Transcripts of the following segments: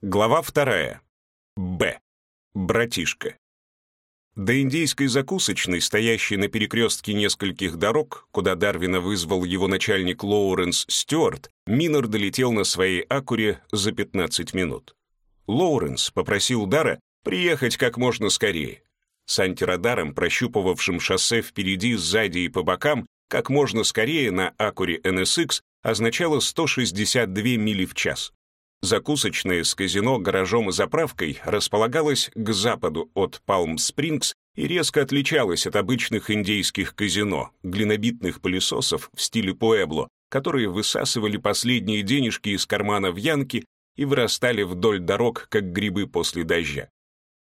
Глава вторая. Б. Братишка. До индийской закусочной, стоящей на перекрестке нескольких дорог, куда Дарвина вызвал его начальник Лоуренс Стюарт, Минор долетел на своей Акуре за 15 минут. Лоуренс попросил Дара приехать как можно скорее. С антирадаром, прощупывавшим шоссе впереди, сзади и по бокам, как можно скорее на Акуре NSX означало 162 мили в час. Закусочная с казино, гаражом и заправкой располагалась к западу от Палм-Спрингс и резко отличалась от обычных индейских казино, глинобитных пылесосов в стиле Пуэбло, которые высасывали последние денежки из кармана в Янке и вырастали вдоль дорог, как грибы после дождя.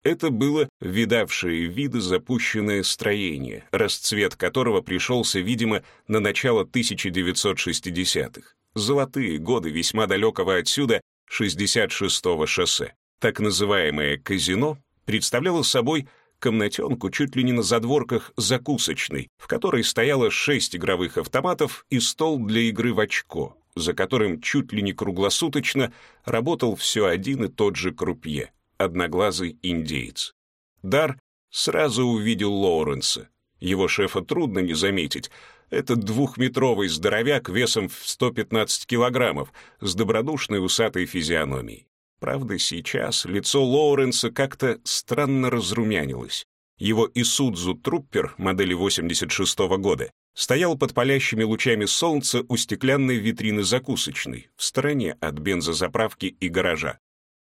Это было видавшее виды запущенное строение, расцвет которого пришелся, видимо, на начало 1960-х. Золотые годы весьма далекого отсюда 66-го шоссе. Так называемое «казино» представляло собой комнатенку чуть ли не на задворках закусочной, в которой стояло шесть игровых автоматов и стол для игры в очко, за которым чуть ли не круглосуточно работал все один и тот же крупье, одноглазый индеец. Дар сразу увидел Лоуренса. Его шефа трудно не заметить — этот двухметровый здоровяк весом в 115 килограммов с добродушной усатой физиономией. Правда, сейчас лицо Лоуренса как-то странно разрумянилось. Его Исудзу Труппер модели 86 -го года стоял под палящими лучами солнца у стеклянной витрины закусочной, в стороне от бензозаправки и гаража.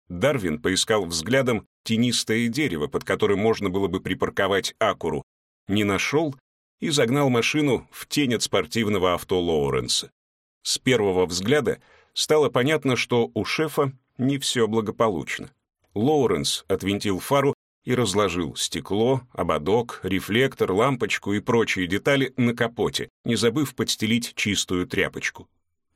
Дарвин поискал взглядом тенистое дерево, под которым можно было бы припарковать Акуру. Не нашел и загнал машину в тень от спортивного авто Лоуренса. С первого взгляда стало понятно, что у шефа не все благополучно. Лоуренс отвинтил фару и разложил стекло, ободок, рефлектор, лампочку и прочие детали на капоте, не забыв подстелить чистую тряпочку.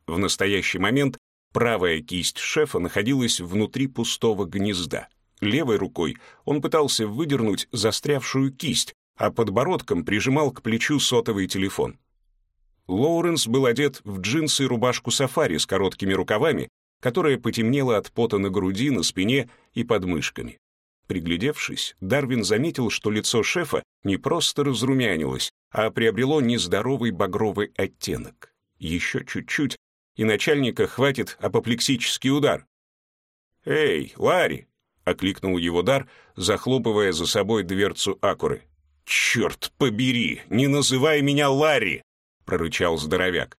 В настоящий момент правая кисть шефа находилась внутри пустого гнезда. Левой рукой он пытался выдернуть застрявшую кисть, а подбородком прижимал к плечу сотовый телефон. Лоуренс был одет в джинсы и рубашку сафари с короткими рукавами, которая потемнела от пота на груди, на спине и под мышками. Приглядевшись, Дарвин заметил, что лицо шефа не просто разрумянилось, а приобрело нездоровый багровый оттенок. Еще чуть-чуть, и начальника хватит апоплексический удар. «Эй, Ларри!» — окликнул его Дар, захлопывая за собой дверцу Акуры. «Черт побери, не называй меня Ларри!» — прорычал здоровяк.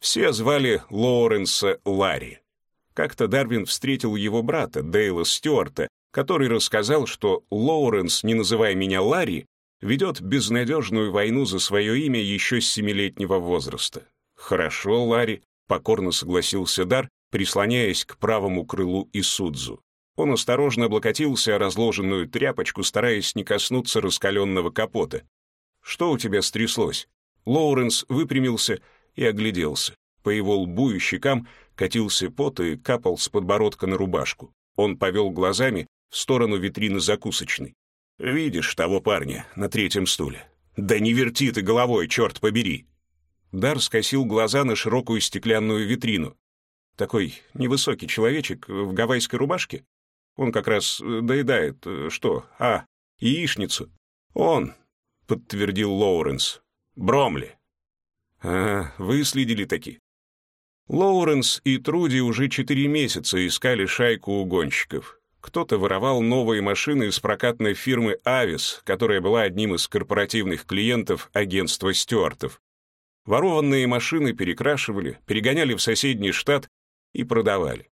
Все звали Лоуренса Ларри. Как-то Дарвин встретил его брата, Дейла Стюарта, который рассказал, что Лоуренс, не называя меня Ларри, ведет безнадежную войну за свое имя еще с семилетнего возраста. «Хорошо, Ларри», — покорно согласился Дар, прислоняясь к правому крылу Исудзу. Он осторожно облокотился о разложенную тряпочку, стараясь не коснуться раскаленного капота. «Что у тебя стряслось?» Лоуренс выпрямился и огляделся. По его лбу и щекам катился пот и капал с подбородка на рубашку. Он повел глазами в сторону витрины закусочной. «Видишь того парня на третьем стуле? Да не верти ты головой, черт побери!» Дар скосил глаза на широкую стеклянную витрину. Такой невысокий человечек в гавайской рубашке? Он как раз э, доедает... Э, что? А, яичницу. Он, подтвердил Лоуренс. Бромли. А, вы следили таки. Лоуренс и Труди уже четыре месяца искали шайку угонщиков. Кто-то воровал новые машины из прокатной фирмы «Авис», которая была одним из корпоративных клиентов агентства Стюартов. Ворованные машины перекрашивали, перегоняли в соседний штат и продавали.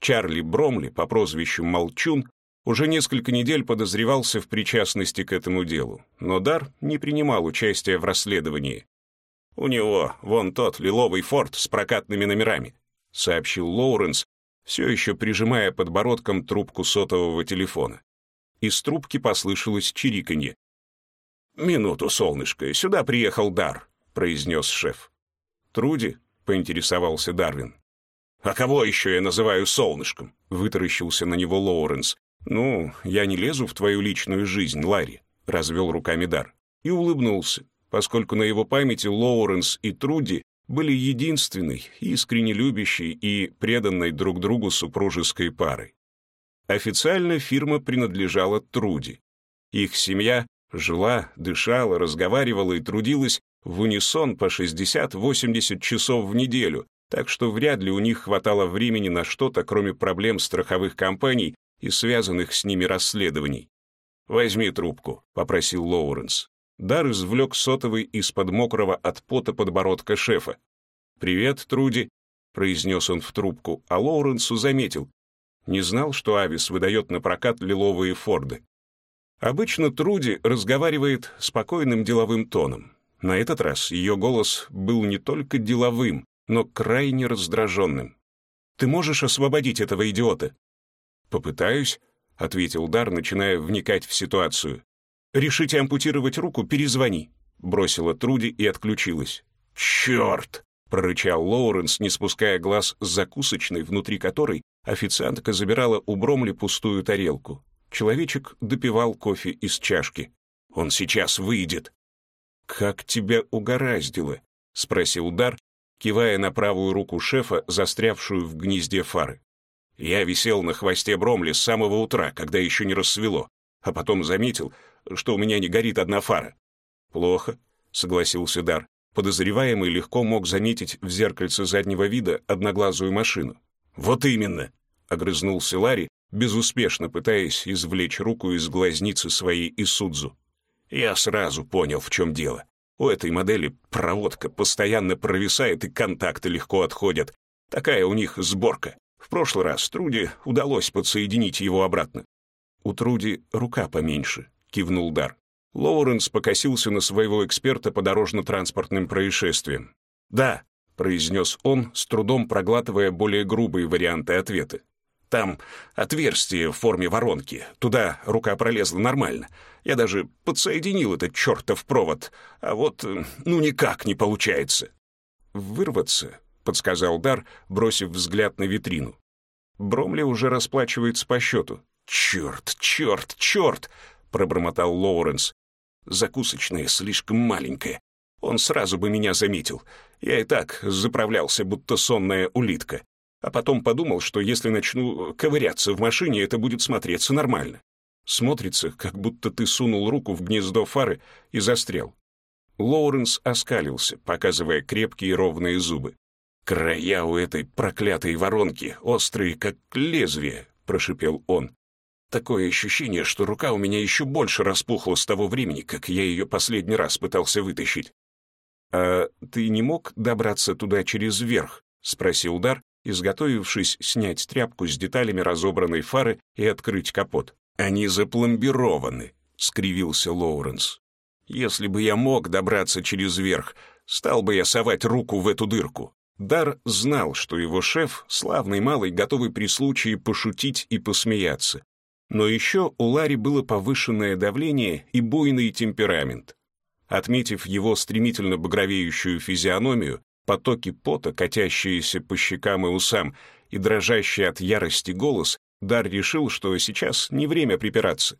Чарли Бромли по прозвищу Молчун уже несколько недель подозревался в причастности к этому делу, но Дар не принимал участия в расследовании. «У него вон тот лиловый форт с прокатными номерами», — сообщил Лоуренс, все еще прижимая подбородком трубку сотового телефона. Из трубки послышалось чириканье. «Минуту, солнышко, сюда приехал Дар», — произнес шеф. «Труди?» — поинтересовался Дарвин. «А кого еще я называю солнышком?» — вытаращился на него Лоуренс. «Ну, я не лезу в твою личную жизнь, Ларри», — развел руками Дар. И улыбнулся, поскольку на его памяти Лоуренс и Труди были единственной, искренне любящей и преданной друг другу супружеской парой. Официально фирма принадлежала Труди. Их семья жила, дышала, разговаривала и трудилась в унисон по 60-80 часов в неделю, так что вряд ли у них хватало времени на что-то, кроме проблем страховых компаний и связанных с ними расследований. «Возьми трубку», — попросил Лоуренс. Дар извлек сотовый из-под мокрого от пота подбородка шефа. «Привет, Труди», — произнес он в трубку, а Лоуренсу заметил. Не знал, что Авис выдает на прокат лиловые Форды. Обычно Труди разговаривает спокойным деловым тоном. На этот раз ее голос был не только деловым, но крайне раздраженным. «Ты можешь освободить этого идиота?» «Попытаюсь», — ответил Дар, начиная вникать в ситуацию. «Решите ампутировать руку, перезвони», — бросила Труди и отключилась. «Черт!» — прорычал Лоуренс, не спуская глаз с закусочной, внутри которой официантка забирала у Бромли пустую тарелку. Человечек допивал кофе из чашки. «Он сейчас выйдет». «Как тебя угораздило?» — спросил Дар, кивая на правую руку шефа, застрявшую в гнезде фары. Я висел на хвосте Бромли с самого утра, когда еще не рассвело, а потом заметил, что у меня не горит одна фара. «Плохо», — согласился Дар. Подозреваемый легко мог заметить в зеркальце заднего вида одноглазую машину. «Вот именно», — огрызнулся Ларри, безуспешно пытаясь извлечь руку из глазницы своей Исудзу. «Я сразу понял, в чем дело. У этой модели проводка постоянно провисает и контакты легко отходят. Такая у них сборка. В прошлый раз Труди удалось подсоединить его обратно. «У Труди рука поменьше», — кивнул Дар. Лоуренс покосился на своего эксперта по дорожно-транспортным происшествиям. «Да», — произнес он, с трудом проглатывая более грубые варианты ответа. «Там отверстие в форме воронки. Туда рука пролезла нормально. Я даже подсоединил этот чертов провод. А вот, ну, никак не получается». «Вырваться?» подсказал Дар, бросив взгляд на витрину. Бромли уже расплачивается по счету. «Черт, черт, черт!» — пробормотал Лоуренс. «Закусочная слишком маленькая. Он сразу бы меня заметил. Я и так заправлялся, будто сонная улитка. А потом подумал, что если начну ковыряться в машине, это будет смотреться нормально. Смотрится, как будто ты сунул руку в гнездо фары и застрял». Лоуренс оскалился, показывая крепкие ровные зубы. «Края у этой проклятой воронки острые, как лезвие», — прошипел он. «Такое ощущение, что рука у меня еще больше распухла с того времени, как я ее последний раз пытался вытащить». «А ты не мог добраться туда через верх?» — спросил Дар, изготовившись снять тряпку с деталями разобранной фары и открыть капот. «Они запломбированы», — скривился Лоуренс. «Если бы я мог добраться через верх, стал бы я совать руку в эту дырку. Дар знал, что его шеф — славный малый, готовый при случае пошутить и посмеяться. Но еще у Ларри было повышенное давление и буйный темперамент. Отметив его стремительно багровеющую физиономию, потоки пота, катящиеся по щекам и усам, и дрожащий от ярости голос, Дар решил, что сейчас не время припираться.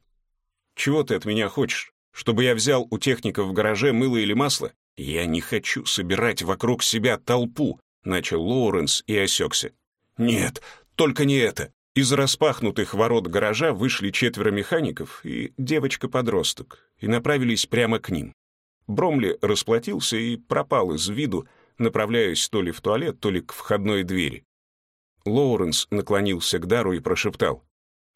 «Чего ты от меня хочешь? Чтобы я взял у техника в гараже мыло или масло? Я не хочу собирать вокруг себя толпу, начал Лоуренс и осекся. «Нет, только не это!» Из распахнутых ворот гаража вышли четверо механиков и девочка-подросток и направились прямо к ним. Бромли расплатился и пропал из виду, направляясь то ли в туалет, то ли к входной двери. Лоуренс наклонился к Дару и прошептал.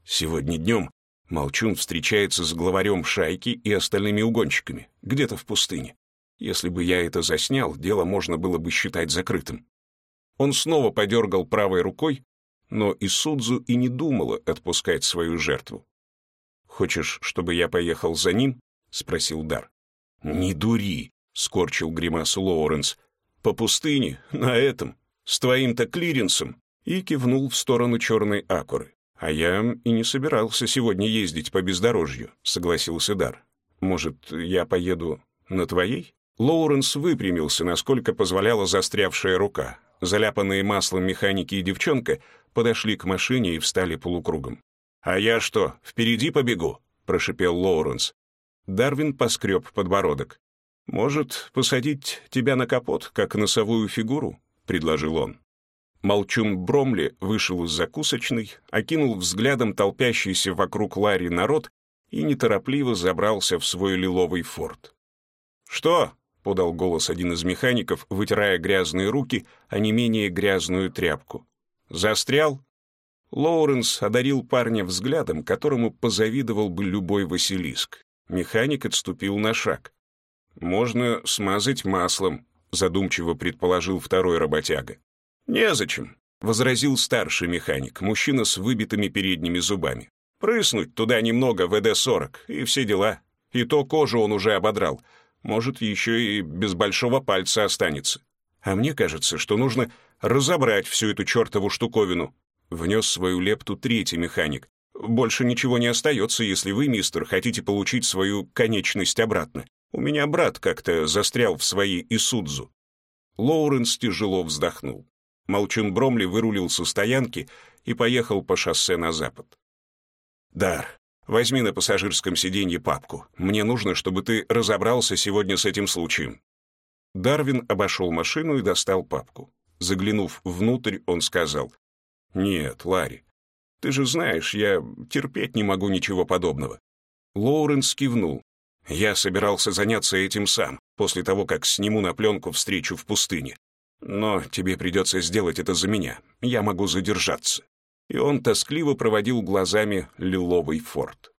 «Сегодня днем Молчун встречается с главарем шайки и остальными угонщиками, где-то в пустыне. Если бы я это заснял, дело можно было бы считать закрытым. Он снова подергал правой рукой, но Исудзу и не думала отпускать свою жертву. «Хочешь, чтобы я поехал за ним?» — спросил Дар. «Не дури!» — скорчил гримасу Лоуренс. «По пустыне, на этом, с твоим-то клиренсом!» и кивнул в сторону черной акуры. «А я и не собирался сегодня ездить по бездорожью», — согласился Дар. «Может, я поеду на твоей?» Лоуренс выпрямился, насколько позволяла застрявшая рука, заляпанные маслом механики и девчонка, подошли к машине и встали полукругом. «А я что, впереди побегу?» — прошипел Лоуренс. Дарвин поскреб подбородок. «Может, посадить тебя на капот, как носовую фигуру?» — предложил он. Молчун Бромли вышел из закусочной, окинул взглядом толпящийся вокруг Ларри народ и неторопливо забрался в свой лиловый форт. «Что?» — подал голос один из механиков, вытирая грязные руки, а не менее грязную тряпку. «Застрял?» Лоуренс одарил парня взглядом, которому позавидовал бы любой Василиск. Механик отступил на шаг. «Можно смазать маслом», — задумчиво предположил второй работяга. «Незачем», — возразил старший механик, мужчина с выбитыми передними зубами. «Прыснуть туда немного ВД-40, и все дела. И то кожу он уже ободрал. Может, еще и без большого пальца останется. А мне кажется, что нужно разобрать всю эту чертову штуковину». Внес свою лепту третий механик. «Больше ничего не остается, если вы, мистер, хотите получить свою конечность обратно. У меня брат как-то застрял в своей Исудзу». Лоуренс тяжело вздохнул. Молчун Бромли вырулил со стоянки и поехал по шоссе на запад. «Дар, возьми на пассажирском сиденье папку. Мне нужно, чтобы ты разобрался сегодня с этим случаем». Дарвин обошел машину и достал папку. Заглянув внутрь, он сказал, «Нет, Ларри, ты же знаешь, я терпеть не могу ничего подобного». Лоуренс кивнул. «Я собирался заняться этим сам, после того, как сниму на пленку встречу в пустыне. Но тебе придется сделать это за меня. Я могу задержаться». И он тоскливо проводил глазами лиловый форт.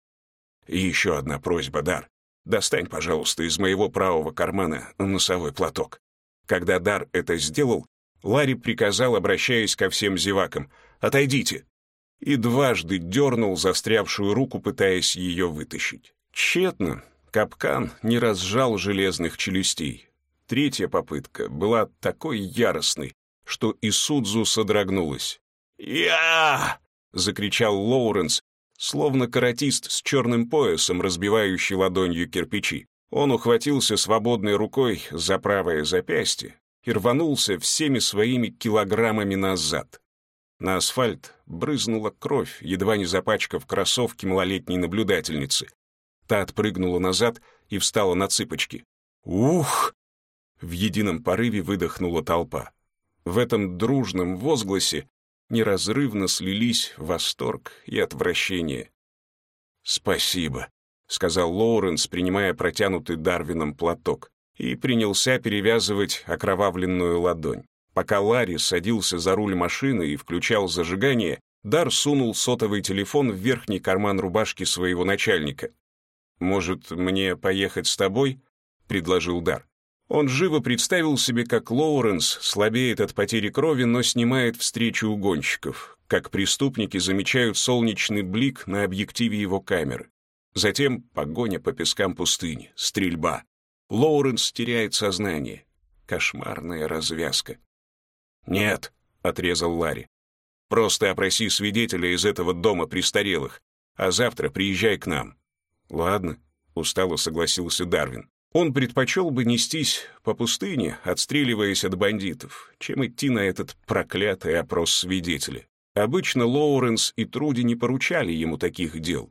И еще одна просьба, Дар. Достань, пожалуйста, из моего правого кармана носовой платок. Когда Дар это сделал, Ларри приказал, обращаясь ко всем зевакам, «Отойдите!» и дважды дернул застрявшую руку, пытаясь ее вытащить. Тщетно. Капкан не разжал железных челюстей. Третья попытка была такой яростной, что Исудзу содрогнулась. «Я!» — закричал Лоуренс, словно каратист с черным поясом, разбивающий ладонью кирпичи. Он ухватился свободной рукой за правое запястье и рванулся всеми своими килограммами назад. На асфальт брызнула кровь, едва не запачкав кроссовки малолетней наблюдательницы. Та отпрыгнула назад и встала на цыпочки. «Ух!» В едином порыве выдохнула толпа. В этом дружном возгласе неразрывно слились восторг и отвращение. «Спасибо», — сказал Лоуренс, принимая протянутый Дарвином платок, и принялся перевязывать окровавленную ладонь. Пока Ларри садился за руль машины и включал зажигание, Дар сунул сотовый телефон в верхний карман рубашки своего начальника. «Может, мне поехать с тобой?» — предложил Дар. Он живо представил себе, как Лоуренс слабеет от потери крови, но снимает встречу у гонщиков, как преступники замечают солнечный блик на объективе его камеры. Затем погоня по пескам пустыни, стрельба. Лоуренс теряет сознание. Кошмарная развязка. «Нет», — отрезал Ларри. «Просто опроси свидетеля из этого дома престарелых, а завтра приезжай к нам». «Ладно», — устало согласился Дарвин. Он предпочел бы нестись по пустыне, отстреливаясь от бандитов, чем идти на этот проклятый опрос свидетеля. Обычно Лоуренс и Труди не поручали ему таких дел.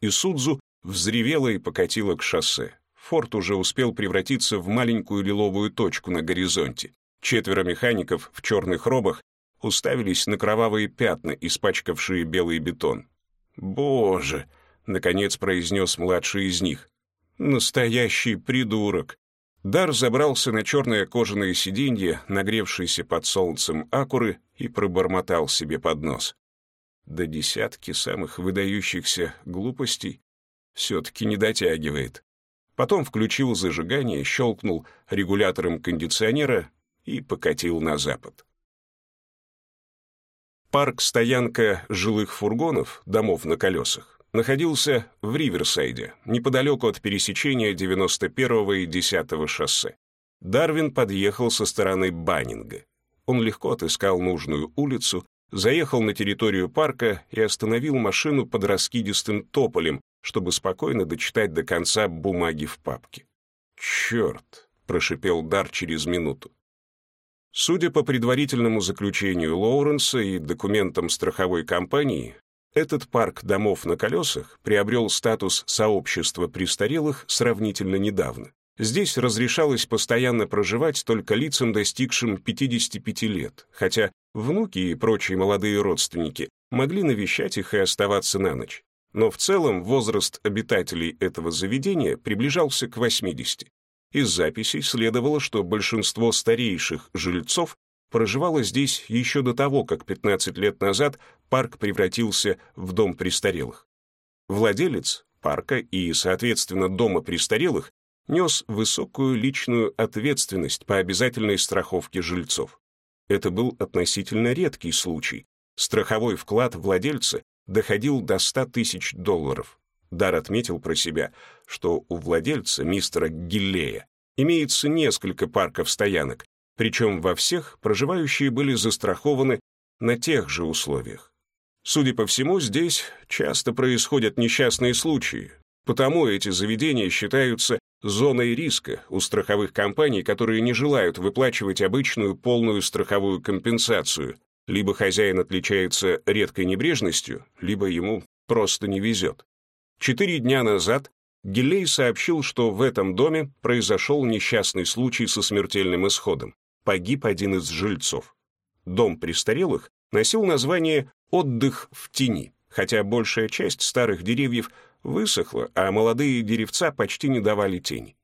И Судзу взревела и покатила к шоссе. Форт уже успел превратиться в маленькую лиловую точку на горизонте. Четверо механиков в черных робах уставились на кровавые пятна, испачкавшие белый бетон. «Боже!» — наконец произнес младший из них. Настоящий придурок. Дар забрался на черное кожаное сиденье, нагревшееся под солнцем акуры, и пробормотал себе под нос. До десятки самых выдающихся глупостей все-таки не дотягивает. Потом включил зажигание, щелкнул регулятором кондиционера и покатил на запад. Парк-стоянка жилых фургонов, домов на колесах, находился в Риверсайде, неподалеку от пересечения 91-го и 10-го шоссе. Дарвин подъехал со стороны Баннинга. Он легко отыскал нужную улицу, заехал на территорию парка и остановил машину под раскидистым тополем, чтобы спокойно дочитать до конца бумаги в папке. «Черт!» — прошипел Дар через минуту. Судя по предварительному заключению Лоуренса и документам страховой компании, этот парк домов на колесах приобрел статус сообщества престарелых сравнительно недавно. Здесь разрешалось постоянно проживать только лицам, достигшим 55 лет, хотя внуки и прочие молодые родственники могли навещать их и оставаться на ночь. Но в целом возраст обитателей этого заведения приближался к 80. Из записей следовало, что большинство старейших жильцов проживало здесь еще до того, как 15 лет назад парк превратился в дом престарелых. Владелец парка и, соответственно, дома престарелых нес высокую личную ответственность по обязательной страховке жильцов. Это был относительно редкий случай. Страховой вклад владельца доходил до 100 тысяч долларов. Дар отметил про себя, что у владельца, мистера Гиллея, имеется несколько парков стоянок, причем во всех проживающие были застрахованы на тех же условиях. Судя по всему, здесь часто происходят несчастные случаи, потому эти заведения считаются зоной риска у страховых компаний, которые не желают выплачивать обычную полную страховую компенсацию. Либо хозяин отличается редкой небрежностью, либо ему просто не везет. Четыре дня назад Гиллей сообщил, что в этом доме произошел несчастный случай со смертельным исходом. Погиб один из жильцов. Дом престарелых носил название «Отдых в тени», хотя большая часть старых деревьев высохла, а молодые деревца почти не давали тени.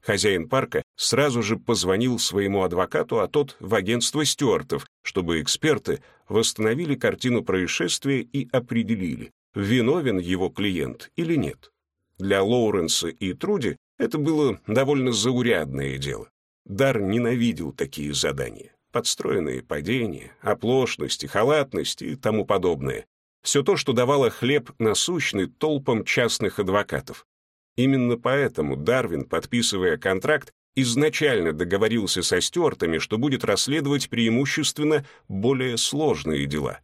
Хозяин парка сразу же позвонил своему адвокату, а тот в агентство Стюартов, чтобы эксперты восстановили картину происшествия и определили, виновен его клиент или нет. Для Лоуренса и Труди это было довольно заурядное дело. Дар ненавидел такие задания. Подстроенные падения, оплошности, халатность и тому подобное. Все то, что давало хлеб насущный толпам частных адвокатов. Именно поэтому Дарвин, подписывая контракт, изначально договорился со Стюартами, что будет расследовать преимущественно более сложные дела.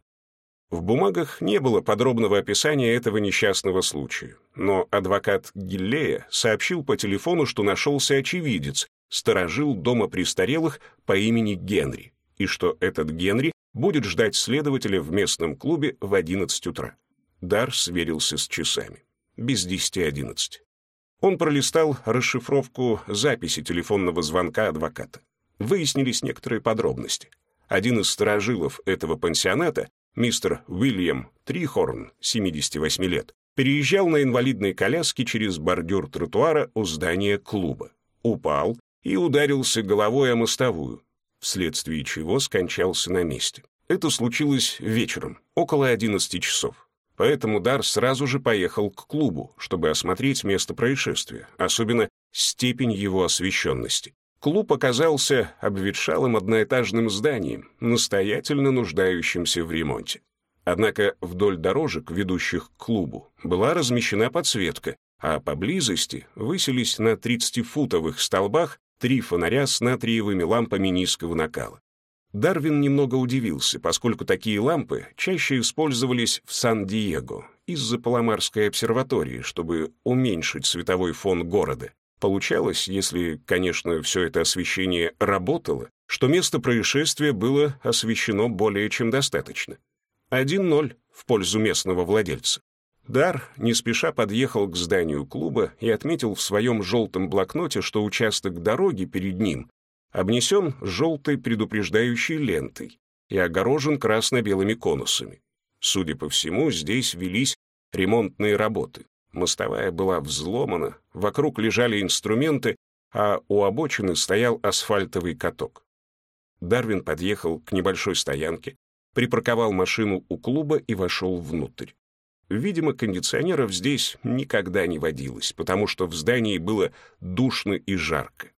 В бумагах не было подробного описания этого несчастного случая, но адвокат Гиллея сообщил по телефону, что нашелся очевидец, сторожил дома престарелых по имени Генри, и что этот Генри будет ждать следователя в местном клубе в 11 утра. Дар сверился с часами. Без десяти одиннадцать. Он пролистал расшифровку записи телефонного звонка адвоката. Выяснились некоторые подробности. Один из сторожилов этого пансионата, мистер Уильям Трихорн, 78 лет, переезжал на инвалидной коляске через бордюр тротуара у здания клуба. Упал и ударился головой о мостовую, вследствие чего скончался на месте. Это случилось вечером, около 11 часов. Поэтому Дар сразу же поехал к клубу, чтобы осмотреть место происшествия, особенно степень его освещенности. Клуб оказался обветшалым одноэтажным зданием, настоятельно нуждающимся в ремонте. Однако вдоль дорожек, ведущих к клубу, была размещена подсветка, а поблизости высились на 30-футовых столбах три фонаря с натриевыми лампами низкого накала. Дарвин немного удивился, поскольку такие лампы чаще использовались в Сан-Диего из-за Паламарской обсерватории, чтобы уменьшить световой фон города. Получалось, если, конечно, все это освещение работало, что место происшествия было освещено более чем достаточно. 1-0 в пользу местного владельца. Дар не спеша подъехал к зданию клуба и отметил в своем желтом блокноте, что участок дороги перед ним обнесен желтой предупреждающей лентой и огорожен красно-белыми конусами. Судя по всему, здесь велись ремонтные работы. Мостовая была взломана, вокруг лежали инструменты, а у обочины стоял асфальтовый каток. Дарвин подъехал к небольшой стоянке, припарковал машину у клуба и вошел внутрь. Видимо, кондиционеров здесь никогда не водилось, потому что в здании было душно и жарко.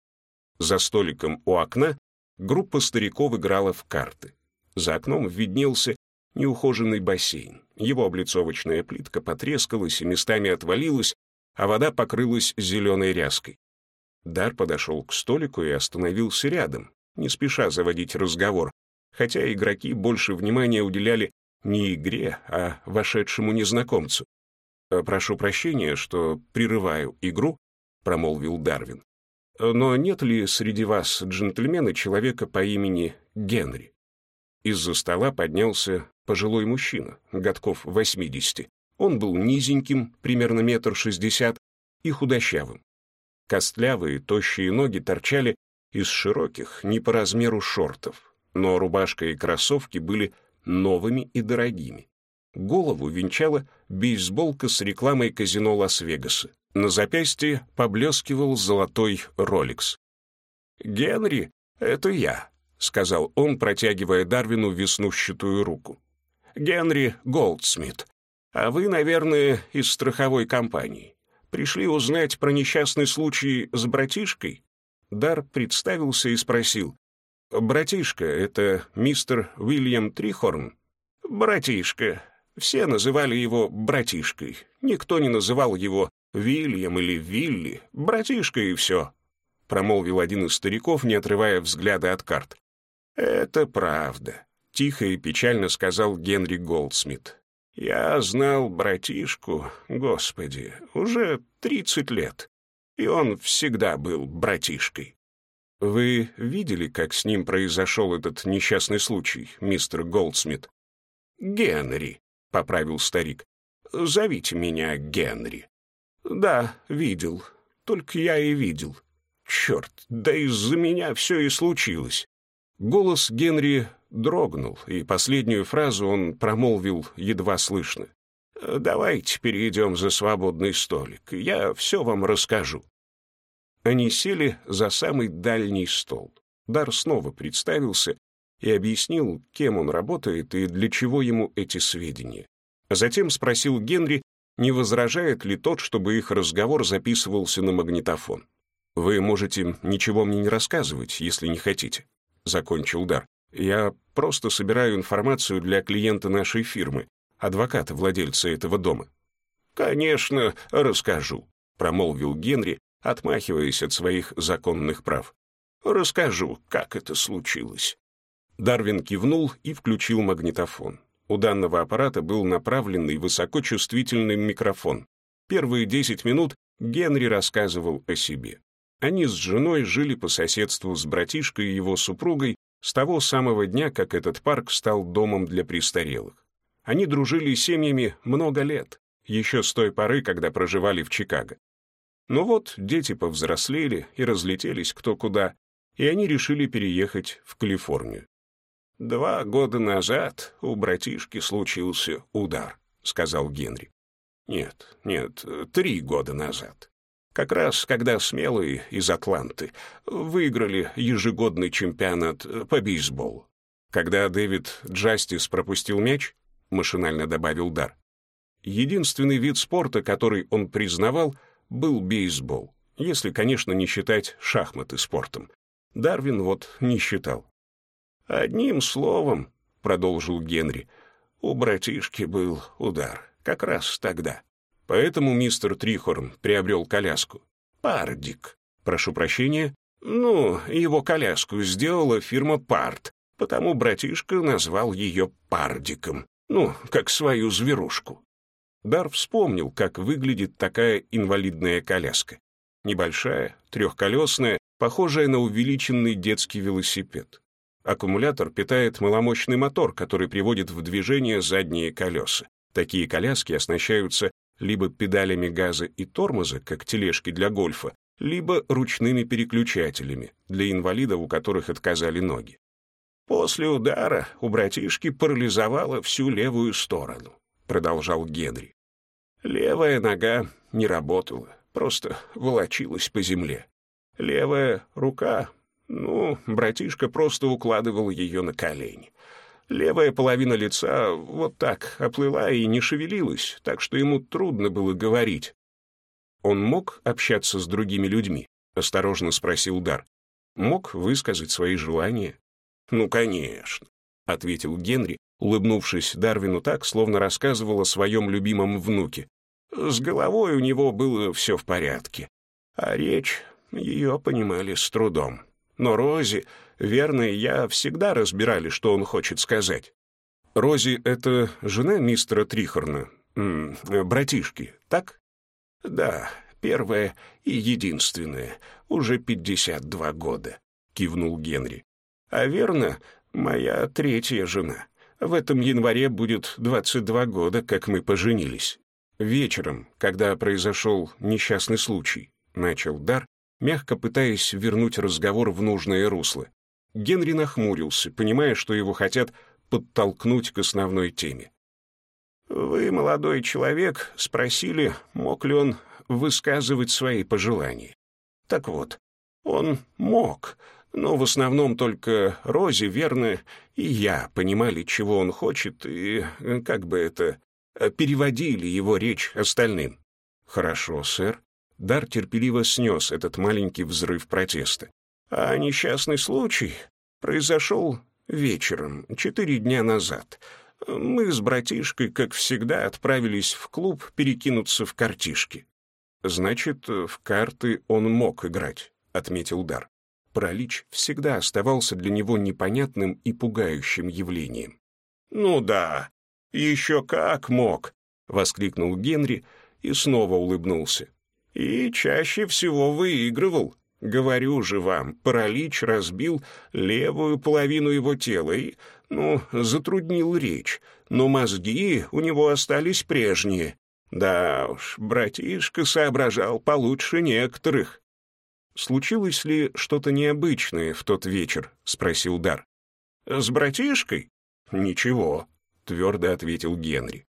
За столиком у окна группа стариков играла в карты. За окном виднелся неухоженный бассейн. Его облицовочная плитка потрескалась и местами отвалилась, а вода покрылась зеленой ряской. Дар подошел к столику и остановился рядом, не спеша заводить разговор, хотя игроки больше внимания уделяли не игре, а вошедшему незнакомцу. «Э, «Прошу прощения, что прерываю игру», — промолвил Дарвин. «Но нет ли среди вас, джентльмена, человека по имени Генри?» Из-за стола поднялся пожилой мужчина, годков 80. Он был низеньким, примерно метр шестьдесят, и худощавым. Костлявые, тощие ноги торчали из широких, не по размеру шортов, но рубашка и кроссовки были новыми и дорогими. Голову венчала бейсболка с рекламой казино Лас-Вегаса. На запястье поблескивал золотой роликс. «Генри, это я», — сказал он, протягивая Дарвину веснущатую руку. «Генри Голдсмит. А вы, наверное, из страховой компании. Пришли узнать про несчастный случай с братишкой?» Дар представился и спросил. «Братишка, это мистер Уильям Трихорн?» «Братишка. Все называли его братишкой. Никто не называл его Вильям или Вилли. Братишка и все», — промолвил один из стариков, не отрывая взгляда от карт. «Это правда», — тихо и печально сказал Генри Голдсмит. «Я знал братишку, господи, уже тридцать лет, и он всегда был братишкой». «Вы видели, как с ним произошел этот несчастный случай, мистер Голдсмит?» «Генри», — поправил старик. «Зовите меня Генри». «Да, видел. Только я и видел. Черт, да из-за меня все и случилось». Голос Генри дрогнул, и последнюю фразу он промолвил едва слышно. «Давайте перейдем за свободный столик. Я все вам расскажу». Они сели за самый дальний стол. Дар снова представился и объяснил, кем он работает и для чего ему эти сведения. Затем спросил Генри, не возражает ли тот, чтобы их разговор записывался на магнитофон. «Вы можете ничего мне не рассказывать, если не хотите», — закончил Дар. «Я просто собираю информацию для клиента нашей фирмы, адвоката, владельца этого дома». «Конечно, расскажу», — промолвил Генри, отмахиваясь от своих законных прав. «Расскажу, как это случилось». Дарвин кивнул и включил магнитофон. У данного аппарата был направленный высокочувствительный микрофон. Первые десять минут Генри рассказывал о себе. Они с женой жили по соседству с братишкой и его супругой с того самого дня, как этот парк стал домом для престарелых. Они дружили семьями много лет, еще с той поры, когда проживали в Чикаго. Но вот дети повзрослели и разлетелись кто куда, и они решили переехать в Калифорнию. «Два года назад у братишки случился удар», — сказал Генри. «Нет, нет, три года назад. Как раз когда смелые из Атланты выиграли ежегодный чемпионат по бейсболу. Когда Дэвид Джастис пропустил мяч, машинально добавил Дар. Единственный вид спорта, который он признавал — был бейсбол, если, конечно, не считать шахматы спортом. Дарвин вот не считал. «Одним словом», — продолжил Генри, — «у братишки был удар, как раз тогда. Поэтому мистер Трихорн приобрел коляску. Пардик. Прошу прощения. Ну, его коляску сделала фирма Парт, потому братишка назвал ее Пардиком. Ну, как свою зверушку. Дар вспомнил, как выглядит такая инвалидная коляска. Небольшая, трехколесная, похожая на увеличенный детский велосипед. Аккумулятор питает маломощный мотор, который приводит в движение задние колеса. Такие коляски оснащаются либо педалями газа и тормоза, как тележки для гольфа, либо ручными переключателями для инвалидов, у которых отказали ноги. После удара у братишки парализовало всю левую сторону продолжал Генри. Левая нога не работала, просто волочилась по земле. Левая рука, ну, братишка просто укладывал ее на колени. Левая половина лица вот так оплыла и не шевелилась, так что ему трудно было говорить. Он мог общаться с другими людьми? Осторожно спросил Дар. Мог высказать свои желания? Ну, конечно, ответил Генри, улыбнувшись Дарвину так, словно рассказывал о своем любимом внуке. С головой у него было все в порядке, а речь ее понимали с трудом. Но Рози, верно, я всегда разбирали, что он хочет сказать. Рози — это жена мистера Трихорна, М -м, братишки, так? Да, первая и единственная, уже пятьдесят два года, кивнул Генри. А верно, моя третья жена. В этом январе будет 22 года, как мы поженились. Вечером, когда произошел несчастный случай, начал Дар, мягко пытаясь вернуть разговор в нужное русло. Генри нахмурился, понимая, что его хотят подтолкнуть к основной теме. «Вы, молодой человек, спросили, мог ли он высказывать свои пожелания. Так вот, он мог, но в основном только Рози, верно, и я понимали, чего он хочет, и, как бы это, переводили его речь остальным. «Хорошо, сэр». Дар терпеливо снес этот маленький взрыв протеста. А несчастный случай произошел вечером, четыре дня назад. Мы с братишкой, как всегда, отправились в клуб перекинуться в картишки. «Значит, в карты он мог играть», — отметил Дар. Паралич всегда оставался для него непонятным и пугающим явлением. «Ну да, еще как мог!» — воскликнул Генри и снова улыбнулся. «И чаще всего выигрывал. Говорю же вам, паралич разбил левую половину его тела и, ну, затруднил речь, но мозги у него остались прежние. Да уж, братишка соображал получше некоторых. «Случилось ли что-то необычное в тот вечер?» — спросил Дар. «С братишкой?» «Ничего», — твердо ответил Генри.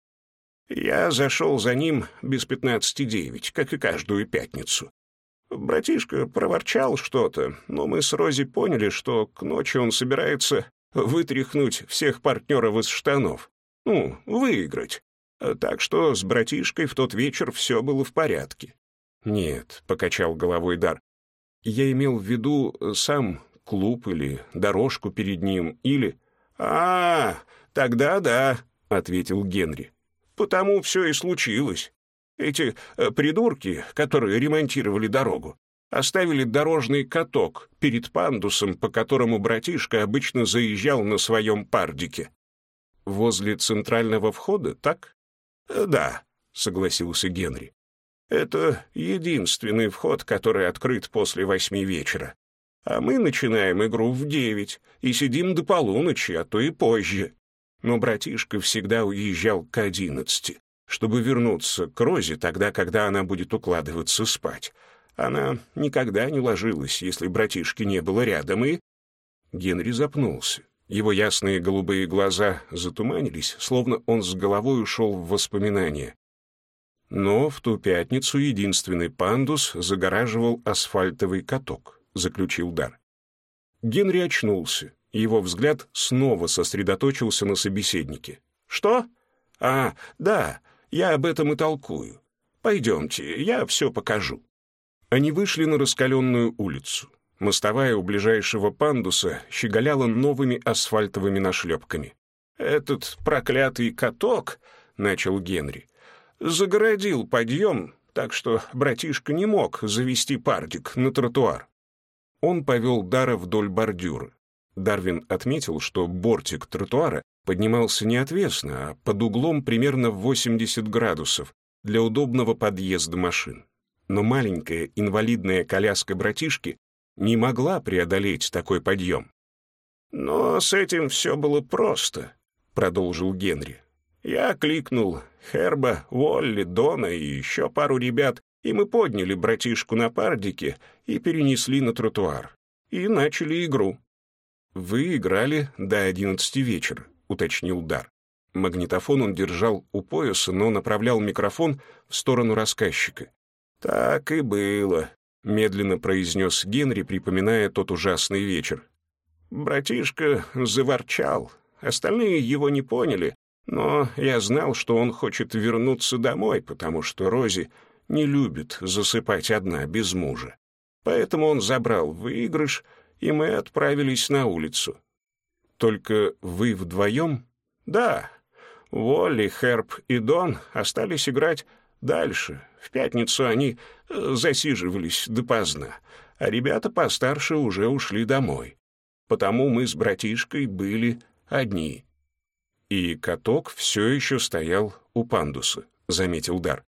«Я зашел за ним без пятнадцати девять, как и каждую пятницу. Братишка проворчал что-то, но мы с Рози поняли, что к ночи он собирается вытряхнуть всех партнеров из штанов. Ну, выиграть. Так что с братишкой в тот вечер все было в порядке. «Нет», — покачал головой Дар, — «я имел в виду сам клуб или дорожку перед ним, или...» «А, тогда да», — ответил Генри. «Потому все и случилось. Эти э, придурки, которые ремонтировали дорогу, оставили дорожный каток перед пандусом, по которому братишка обычно заезжал на своем пардике. Возле центрального входа, так? Э, «Да», — согласился Генри. «Это единственный вход, который открыт после восьми вечера. А мы начинаем игру в девять и сидим до полуночи, а то и позже. Но братишка всегда уезжал к одиннадцати, чтобы вернуться к Розе тогда, когда она будет укладываться спать. Она никогда не ложилась, если братишки не было рядом, и...» Генри запнулся. Его ясные голубые глаза затуманились, словно он с головой ушел в воспоминания. Но в ту пятницу единственный пандус загораживал асфальтовый каток, заключил Дар. Генри очнулся, его взгляд снова сосредоточился на собеседнике. «Что? А, да, я об этом и толкую. Пойдемте, я все покажу». Они вышли на раскаленную улицу. Мостовая у ближайшего пандуса щеголяла новыми асфальтовыми нашлепками. «Этот проклятый каток», — начал Генри, — «загородил подъем, так что братишка не мог завести пардик на тротуар». Он повел Дара вдоль бордюра. Дарвин отметил, что бортик тротуара поднимался не отвесно, а под углом примерно в 80 градусов для удобного подъезда машин. Но маленькая инвалидная коляска братишки не могла преодолеть такой подъем. «Но с этим все было просто», — продолжил Генри. «Я кликнул Херба, Волли, Дона и еще пару ребят, и мы подняли братишку на пардике и перенесли на тротуар. И начали игру». «Вы играли до одиннадцати вечера», — уточнил Дар. Магнитофон он держал у пояса, но направлял микрофон в сторону рассказчика. «Так и было», медленно произнес Генри, припоминая тот ужасный вечер. Братишка заворчал. Остальные его не поняли, но я знал, что он хочет вернуться домой, потому что Рози не любит засыпать одна без мужа. Поэтому он забрал выигрыш, и мы отправились на улицу. Только вы вдвоем? Да. Волли, Херб и Дон остались играть дальше. В пятницу они засиживались допоздна, а ребята постарше уже ушли домой. Потому мы с братишкой были одни. И каток все еще стоял у пандуса, заметил Дар.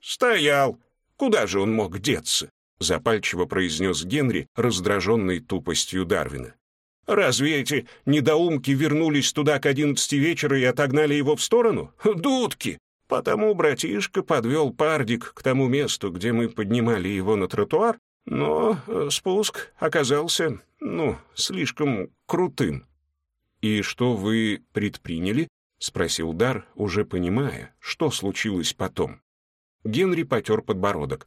«Стоял! Куда же он мог деться?» запальчиво произнес Генри, раздраженный тупостью Дарвина. «Разве эти недоумки вернулись туда к одиннадцати вечера и отогнали его в сторону? Дудки! Потому братишка подвел пардик к тому месту, где мы поднимали его на тротуар, Но э, спуск оказался, ну, слишком крутым. «И что вы предприняли?» — спросил Дар, уже понимая, что случилось потом. Генри потер подбородок.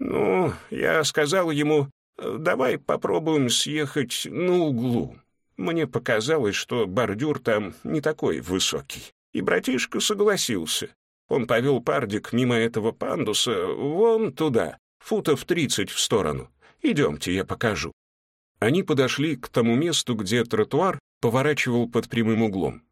«Ну, я сказал ему, давай попробуем съехать на углу. Мне показалось, что бордюр там не такой высокий. И братишка согласился. Он повел пардик мимо этого пандуса вон туда, футов тридцать в сторону. Идемте, я покажу». Они подошли к тому месту, где тротуар поворачивал под прямым углом.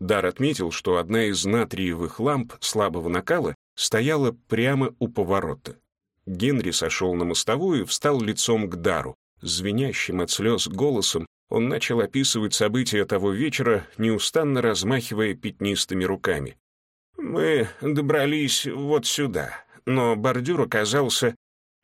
Дар отметил, что одна из натриевых ламп слабого накала стояла прямо у поворота. Генри сошел на мостовую и встал лицом к Дару. Звенящим от слез голосом он начал описывать события того вечера, неустанно размахивая пятнистыми руками. «Мы добрались вот сюда, но бордюр оказался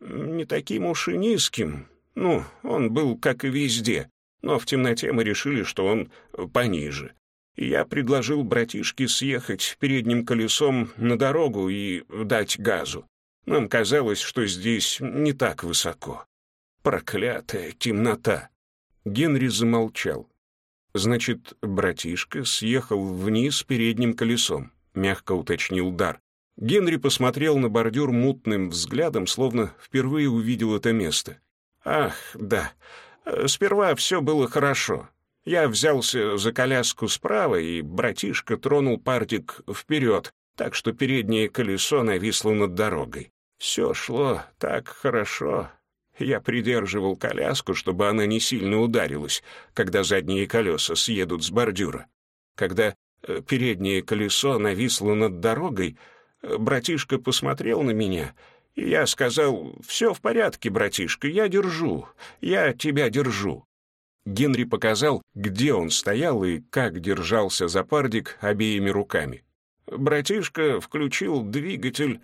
не таким уж и низким. Ну, он был как и везде, но в темноте мы решили, что он пониже. И я предложил братишке съехать передним колесом на дорогу и дать газу. Нам казалось, что здесь не так высоко. Проклятая темнота. Генри замолчал. «Значит, братишка съехал вниз передним колесом», — мягко уточнил Дар. Генри посмотрел на бордюр мутным взглядом, словно впервые увидел это место. «Ах, да. Сперва все было хорошо. Я взялся за коляску справа, и братишка тронул партик вперед, так что переднее колесо нависло над дорогой. Все шло так хорошо, я придерживал коляску, чтобы она не сильно ударилась, когда задние колеса съедут с бордюра. Когда э, переднее колесо нависло над дорогой, э, братишка посмотрел на меня, и я сказал, «Все в порядке, братишка, я держу, я тебя держу». Генри показал, где он стоял и как держался за пардик обеими руками. Братишка включил двигатель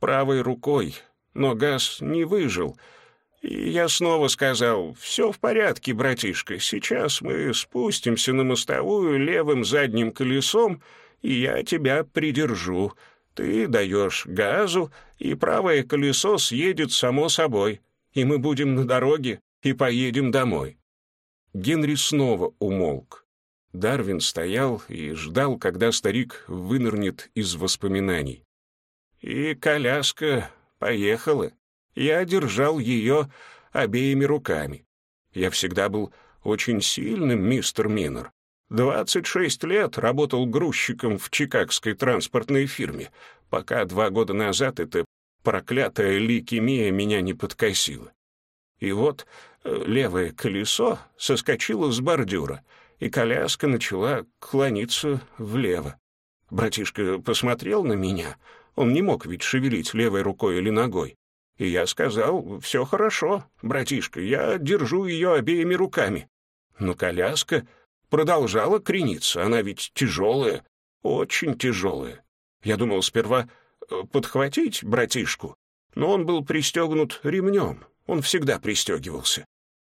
правой рукой, но газ не выжил — и я снова сказал, «Все в порядке, братишка, сейчас мы спустимся на мостовую левым задним колесом, и я тебя придержу. Ты даешь газу, и правое колесо съедет само собой, и мы будем на дороге и поедем домой». Генри снова умолк. Дарвин стоял и ждал, когда старик вынырнет из воспоминаний. «И коляска поехала. Я держал ее обеими руками. Я всегда был очень сильным, мистер Минор. 26 лет работал грузчиком в чикагской транспортной фирме, пока два года назад эта проклятая лейкемия меня не подкосила. И вот э, левое колесо соскочило с бордюра, и коляска начала клониться влево. Братишка посмотрел на меня, он не мог ведь шевелить левой рукой или ногой. И я сказал, «Все хорошо, братишка, я держу ее обеими руками». Но коляска продолжала крениться, она ведь тяжелая, очень тяжелая. Я думал сперва э, подхватить братишку, но он был пристегнут ремнем, он всегда пристегивался.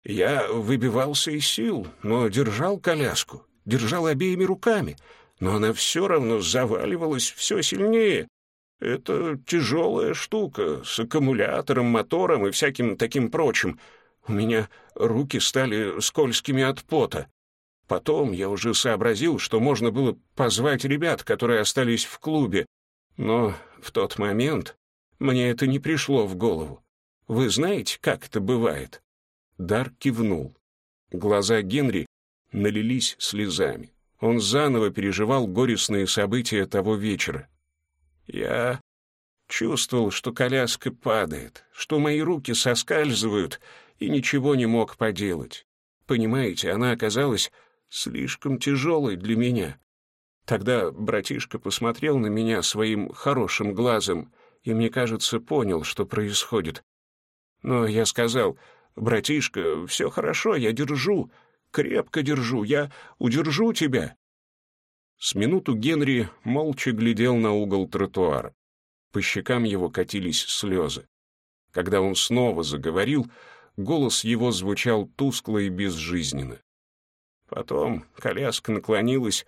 Я выбивался из сил, но держал коляску, держал обеими руками, но она все равно заваливалась все сильнее, это тяжелая штука, с аккумулятором, мотором и всяким таким прочим. У меня руки стали скользкими от пота. Потом я уже сообразил, что можно было позвать ребят, которые остались в клубе. Но в тот момент мне это не пришло в голову. Вы знаете, как это бывает?» Дар кивнул. Глаза Генри налились слезами. Он заново переживал горестные события того вечера. Я чувствовал, что коляска падает, что мои руки соскальзывают, и ничего не мог поделать. Понимаете, она оказалась слишком тяжелой для меня. Тогда братишка посмотрел на меня своим хорошим глазом и, мне кажется, понял, что происходит. Но я сказал, «Братишка, все хорошо, я держу, крепко держу, я удержу тебя». С минуту Генри молча глядел на угол тротуара. По щекам его катились слезы. Когда он снова заговорил, голос его звучал тускло и безжизненно. Потом коляска наклонилась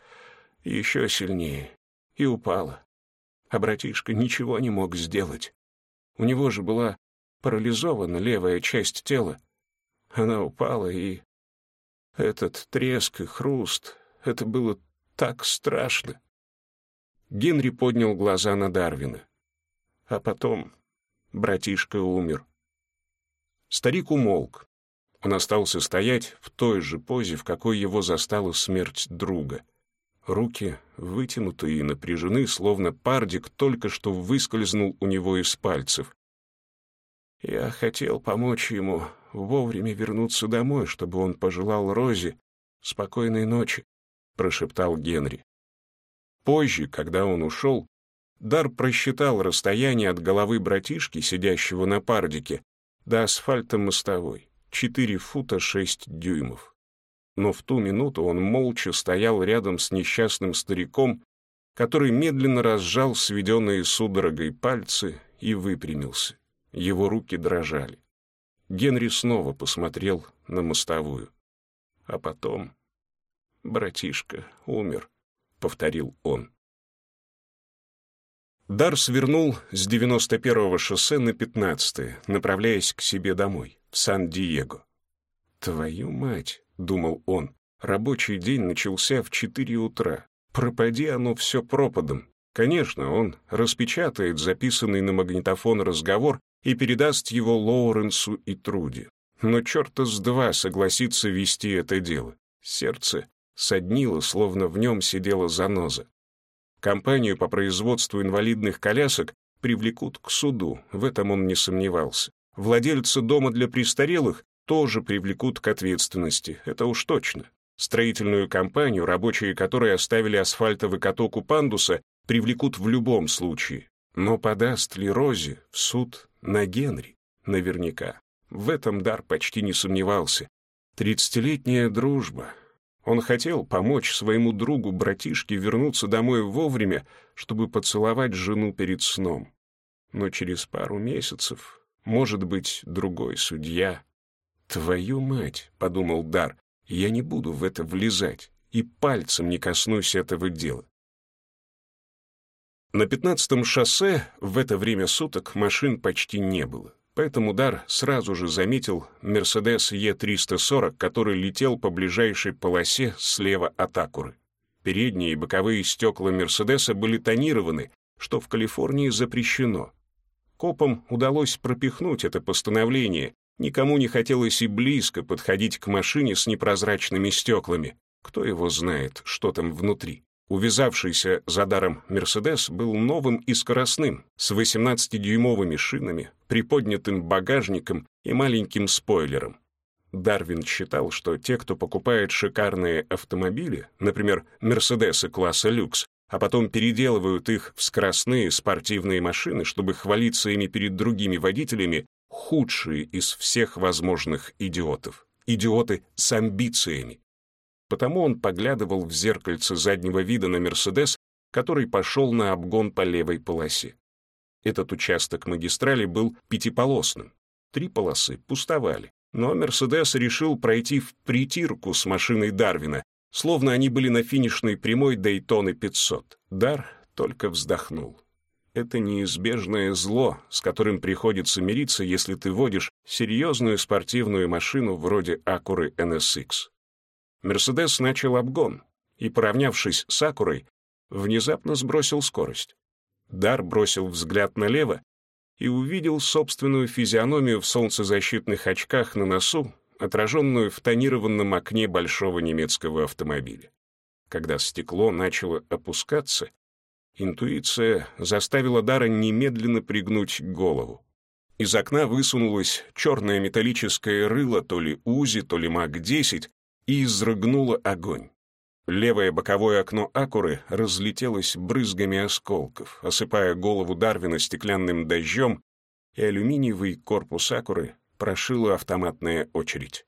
еще сильнее и упала. А братишка ничего не мог сделать. У него же была парализована левая часть тела. Она упала, и этот треск и хруст, это было так страшно. Генри поднял глаза на Дарвина. А потом братишка умер. Старик умолк. Он остался стоять в той же позе, в какой его застала смерть друга. Руки вытянуты и напряжены, словно пардик только что выскользнул у него из пальцев. Я хотел помочь ему вовремя вернуться домой, чтобы он пожелал Розе спокойной ночи, прошептал Генри. Позже, когда он ушел, Дар просчитал расстояние от головы братишки, сидящего на пардике, до асфальта мостовой — четыре фута шесть дюймов. Но в ту минуту он молча стоял рядом с несчастным стариком, который медленно разжал сведенные судорогой пальцы и выпрямился. Его руки дрожали. Генри снова посмотрел на мостовую. А потом братишка умер, повторил он. Дар свернул с 91-го шоссе на 15-е, направляясь к себе домой, в Сан-Диего. «Твою мать!» — думал он. «Рабочий день начался в 4 утра. Пропади оно все пропадом. Конечно, он распечатает записанный на магнитофон разговор и передаст его Лоуренсу и Труди. Но черта с два согласится вести это дело. Сердце соднило, словно в нем сидела заноза. Компанию по производству инвалидных колясок привлекут к суду, в этом он не сомневался. Владельца дома для престарелых тоже привлекут к ответственности, это уж точно. Строительную компанию, рабочие которой оставили асфальтовый каток у пандуса, привлекут в любом случае. Но подаст ли Рози в суд на Генри? Наверняка. В этом Дар почти не сомневался. Тридцатилетняя дружба, он хотел помочь своему другу-братишке вернуться домой вовремя, чтобы поцеловать жену перед сном. Но через пару месяцев, может быть, другой судья. «Твою мать!» — подумал Дар. «Я не буду в это влезать и пальцем не коснусь этого дела». На пятнадцатом шоссе в это время суток машин почти не было. Поэтому Дар сразу же заметил Мерседес Е340, который летел по ближайшей полосе слева от Акуры. Передние и боковые стекла Мерседеса были тонированы, что в Калифорнии запрещено. Копам удалось пропихнуть это постановление, никому не хотелось и близко подходить к машине с непрозрачными стеклами. Кто его знает, что там внутри. Увязавшийся за даром «Мерседес» был новым и скоростным, с 18-дюймовыми шинами, приподнятым багажником и маленьким спойлером. Дарвин считал, что те, кто покупает шикарные автомобили, например, «Мерседесы» класса люкс, а потом переделывают их в скоростные спортивные машины, чтобы хвалиться ими перед другими водителями, худшие из всех возможных идиотов. Идиоты с амбициями, Потому он поглядывал в зеркальце заднего вида на «Мерседес», который пошел на обгон по левой полосе. Этот участок магистрали был пятиполосным. Три полосы пустовали. Но «Мерседес» решил пройти в притирку с машиной Дарвина, словно они были на финишной прямой Дейтоны 500. Дар только вздохнул. Это неизбежное зло, с которым приходится мириться, если ты водишь серьезную спортивную машину вроде Акуры NSX. Мерседес начал обгон и, поравнявшись с Акурой, внезапно сбросил скорость. Дар бросил взгляд налево и увидел собственную физиономию в солнцезащитных очках на носу, отраженную в тонированном окне большого немецкого автомобиля. Когда стекло начало опускаться, интуиция заставила Дара немедленно пригнуть голову. Из окна высунулось черное металлическое рыло то ли УЗИ, то ли МАК-10, и изрыгнуло огонь. Левое боковое окно Акуры разлетелось брызгами осколков, осыпая голову Дарвина стеклянным дождем, и алюминиевый корпус Акуры прошила автоматная очередь.